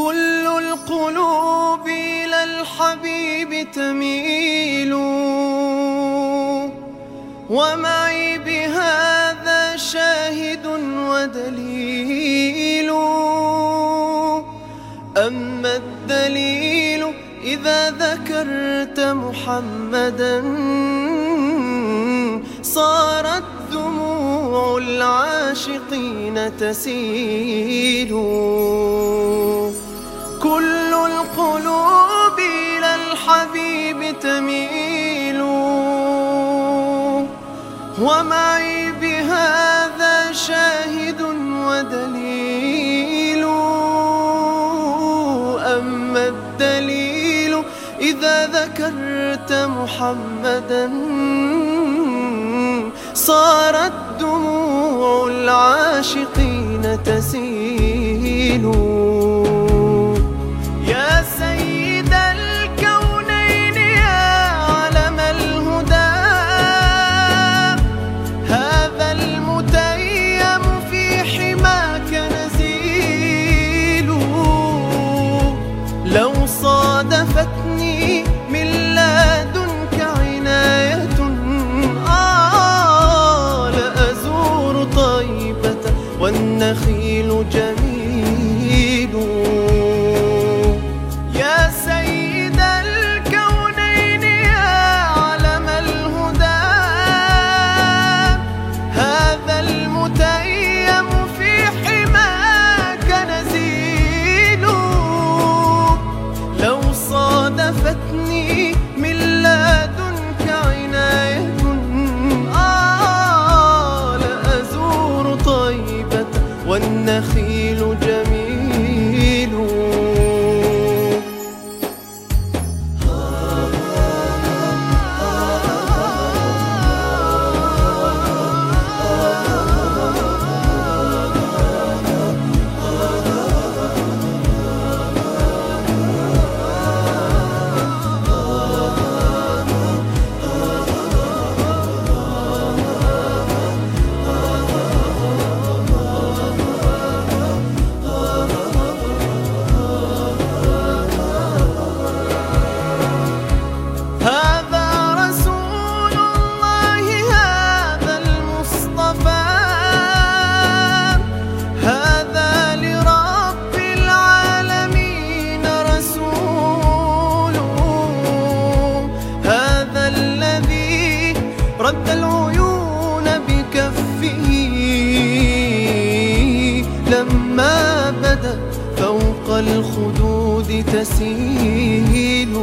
كل القلوب إلى الحبيب تميل. ومعي بهذا شاهد ودليل. أما الدليل إذا ذكرت محمدا صارت دموع العاشقين تسيل. ومعي بهذا شاهد ودليل. أما الدليل إذا ذكرت محمدا صارت دموع العاشقين تسيل. صادفتني من لدنك عناية آه لأزور طيبة والنخيل. رد العيون بكفه. لما بدأ فوق الخدود تسيل.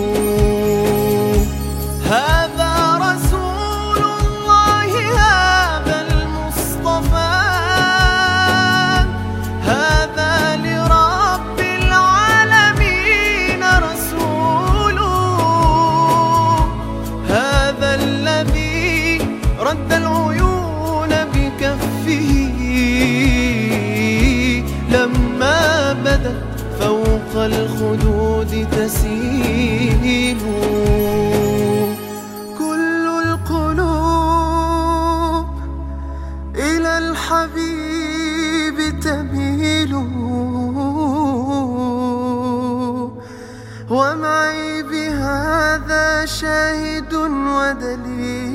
رد العيون بكفه. لما بدت فوق الخدود تسيل. كل القلوب إلى الحبيب تميل. ومعي بهذا شاهد ودليل.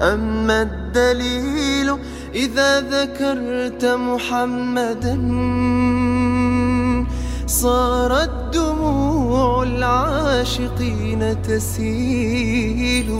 أما الدليل إذا ذكرت محمدا صارت دموع العاشقين تسيل.